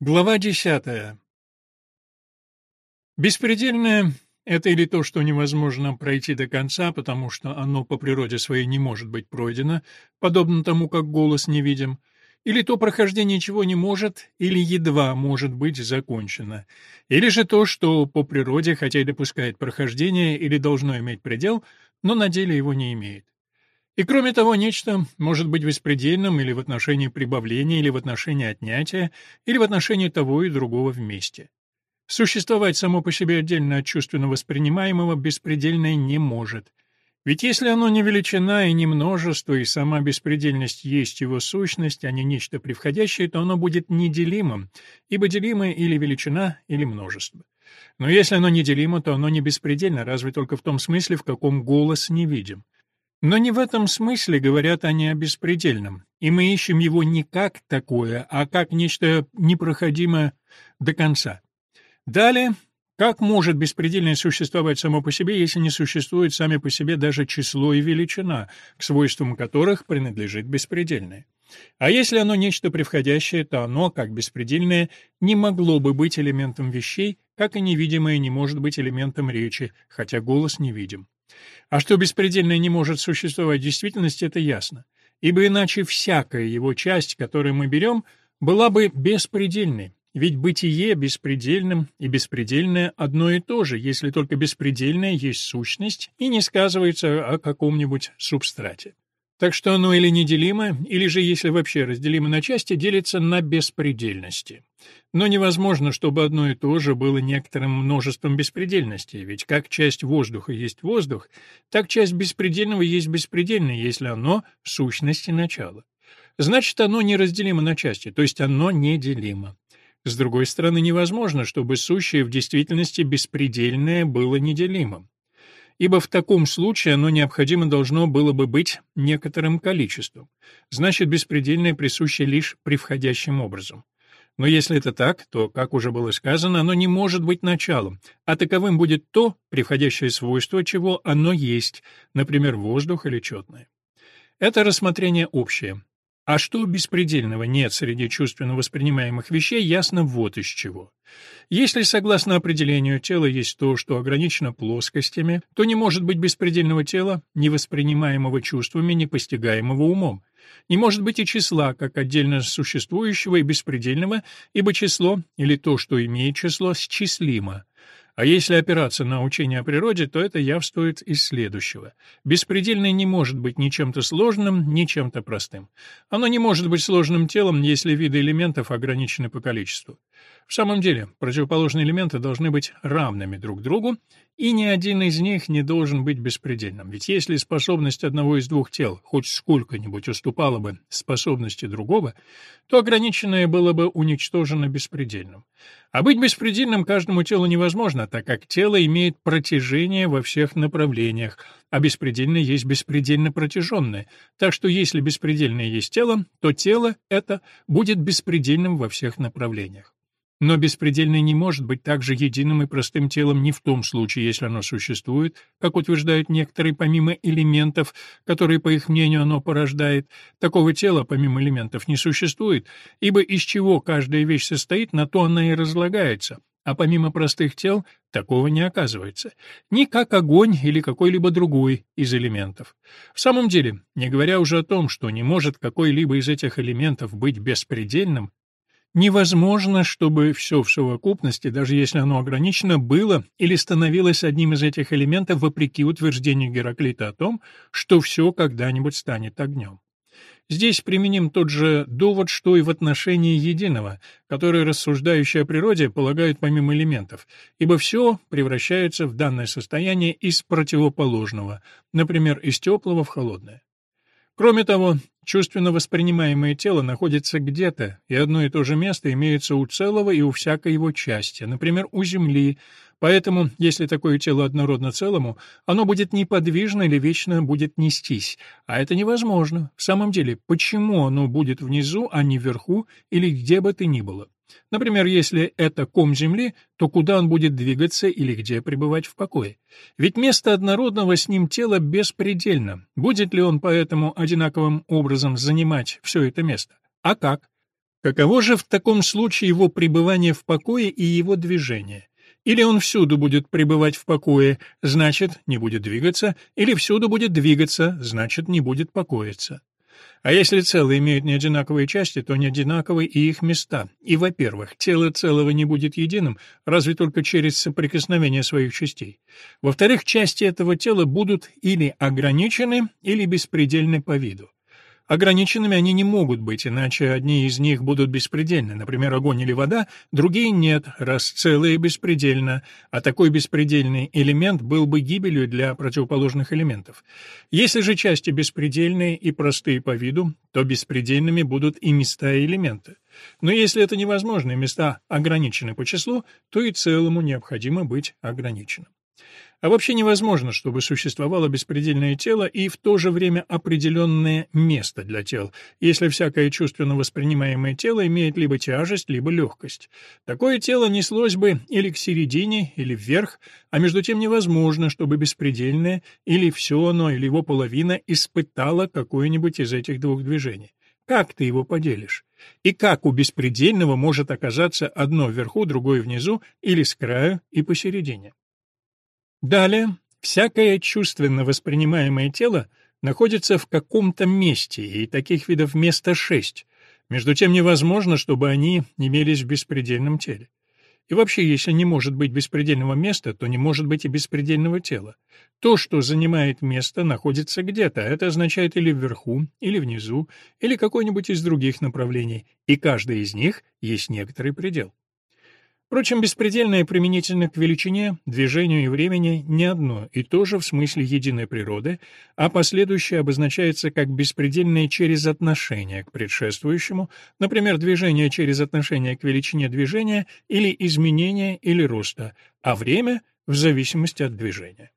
Глава десятая. Беспредельное — это или то, что невозможно пройти до конца, потому что оно по природе своей не может быть пройдено, подобно тому, как голос невидим, или то прохождение чего не может или едва может быть закончено, или же то, что по природе, хотя и допускает прохождение или должно иметь предел, но на деле его не имеет. И кроме того, нечто может быть беспредельным или в отношении прибавления, или в отношении отнятия, или в отношении того и другого вместе. Существовать само по себе отдельно от чувственно воспринимаемого беспредельное не может. Ведь если оно не величина и не множество, и сама беспредельность есть его сущность, а не нечто превходящее, то оно будет неделимым, ибо делимое или величина, или множество. Но если оно неделимо, то оно не беспредельно, разве только в том смысле, в каком голос не видим. Но не в этом смысле говорят они о беспредельном, и мы ищем его не как такое, а как нечто непроходимое до конца. Далее, как может беспредельное существовать само по себе, если не существует сами по себе даже число и величина, к свойствам которых принадлежит беспредельное? А если оно нечто превходящее, то оно, как беспредельное, не могло бы быть элементом вещей, как и невидимое не может быть элементом речи, хотя голос невидим. А что беспредельное не может существовать в действительности, это ясно. Ибо иначе всякая его часть, которую мы берем, была бы беспредельной. Ведь бытие беспредельным и беспредельное одно и то же, если только беспредельное есть сущность и не сказывается о каком-нибудь субстрате. Так что оно или неделимо, или же, если вообще разделимо на части, делится на беспредельности. Но невозможно, чтобы одно и то же было некоторым множеством беспредельности, ведь как часть воздуха есть воздух, так часть беспредельного есть беспредельное, если оно — сущности начала. Значит, оно неразделимо на части, то есть оно неделимо. С другой стороны, невозможно, чтобы сущее в действительности беспредельное было неделимым ибо в таком случае оно необходимо должно было бы быть некоторым количеством. Значит, беспредельное присуще лишь превходящим образом. Но если это так, то, как уже было сказано, оно не может быть началом, а таковым будет то превходящее свойство, чего оно есть, например, воздух или четное. Это рассмотрение общее. А что беспредельного нет среди чувственно воспринимаемых вещей, ясно вот из чего. Если, согласно определению, тело есть то, что ограничено плоскостями, то не может быть беспредельного тела, не воспринимаемого чувствами, не постигаемого умом. Не может быть и числа, как отдельно существующего и беспредельного, ибо число, или то, что имеет число, счислимо. А если опираться на учение о природе, то это явствует из следующего. Беспредельное не может быть ни чем-то сложным, ни чем-то простым. Оно не может быть сложным телом, если виды элементов ограничены по количеству. В самом деле, противоположные элементы должны быть равными друг другу, и ни один из них не должен быть беспредельным. Ведь если способность одного из двух тел хоть сколько-нибудь уступала бы способности другого, то ограниченное было бы уничтожено беспредельным. А быть беспредельным каждому телу невозможно, так как тело имеет протяжение во всех направлениях, а беспредельное есть беспредельно протяженное. Так что если беспредельное есть тело, то тело это будет беспредельным во всех направлениях. Но беспредельное не может быть также единым и простым телом не в том случае, если оно существует, как утверждают некоторые, помимо элементов, которые, по их мнению, оно порождает. Такого тела, помимо элементов, не существует, ибо из чего каждая вещь состоит, на то она и разлагается. А помимо простых тел, такого не оказывается. Ни как огонь или какой-либо другой из элементов. В самом деле, не говоря уже о том, что не может какой-либо из этих элементов быть беспредельным, Невозможно, чтобы все в совокупности, даже если оно ограничено, было или становилось одним из этих элементов вопреки утверждению Гераклита о том, что все когда-нибудь станет огнем. Здесь применим тот же довод, что и в отношении единого, который рассуждающие о природе полагают помимо элементов, ибо все превращается в данное состояние из противоположного, например, из теплого в холодное. Кроме того, чувственно воспринимаемое тело находится где-то, и одно и то же место имеется у целого и у всякой его части, например, у Земли, поэтому, если такое тело однородно целому, оно будет неподвижно или вечно будет нестись, а это невозможно. В самом деле, почему оно будет внизу, а не вверху или где бы то ни было? Например, если это ком Земли, то куда он будет двигаться или где пребывать в покое? Ведь место однородного с ним тела беспредельно. Будет ли он поэтому одинаковым образом занимать все это место? А как? Каково же в таком случае его пребывание в покое и его движение? Или он всюду будет пребывать в покое, значит, не будет двигаться, или всюду будет двигаться, значит, не будет покоиться. А если целые имеют неодинаковые части, то не одинаковы и их места. И, во-первых, тело целого не будет единым, разве только через соприкосновение своих частей. Во-вторых, части этого тела будут или ограничены, или беспредельны по виду. Ограниченными они не могут быть, иначе одни из них будут беспредельны, например, огонь или вода, другие нет, раз целые беспредельно, а такой беспредельный элемент был бы гибелью для противоположных элементов. Если же части беспредельные и простые по виду, то беспредельными будут и места и элементы. Но если это невозможно, и места ограничены по числу, то и целому необходимо быть ограниченным. А вообще невозможно, чтобы существовало беспредельное тело и в то же время определенное место для тел, если всякое чувственно воспринимаемое тело имеет либо тяжесть, либо легкость. Такое тело неслось бы или к середине, или вверх, а между тем невозможно, чтобы беспредельное, или все оно, или его половина, испытало какое-нибудь из этих двух движений. Как ты его поделишь? И как у беспредельного может оказаться одно вверху, другое внизу, или с краю и посередине? Далее, всякое чувственно воспринимаемое тело находится в каком-то месте, и таких видов места шесть. Между тем невозможно, чтобы они имелись в беспредельном теле. И вообще, если не может быть беспредельного места, то не может быть и беспредельного тела. То, что занимает место, находится где-то, а это означает или вверху, или внизу, или какой-нибудь из других направлений, и каждый из них есть некоторый предел. Впрочем, беспредельное применительно к величине, движению и времени не одно и то же в смысле единой природы, а последующее обозначается как беспредельное через отношение к предшествующему, например, движение через отношение к величине движения или изменение или роста, а время — в зависимости от движения.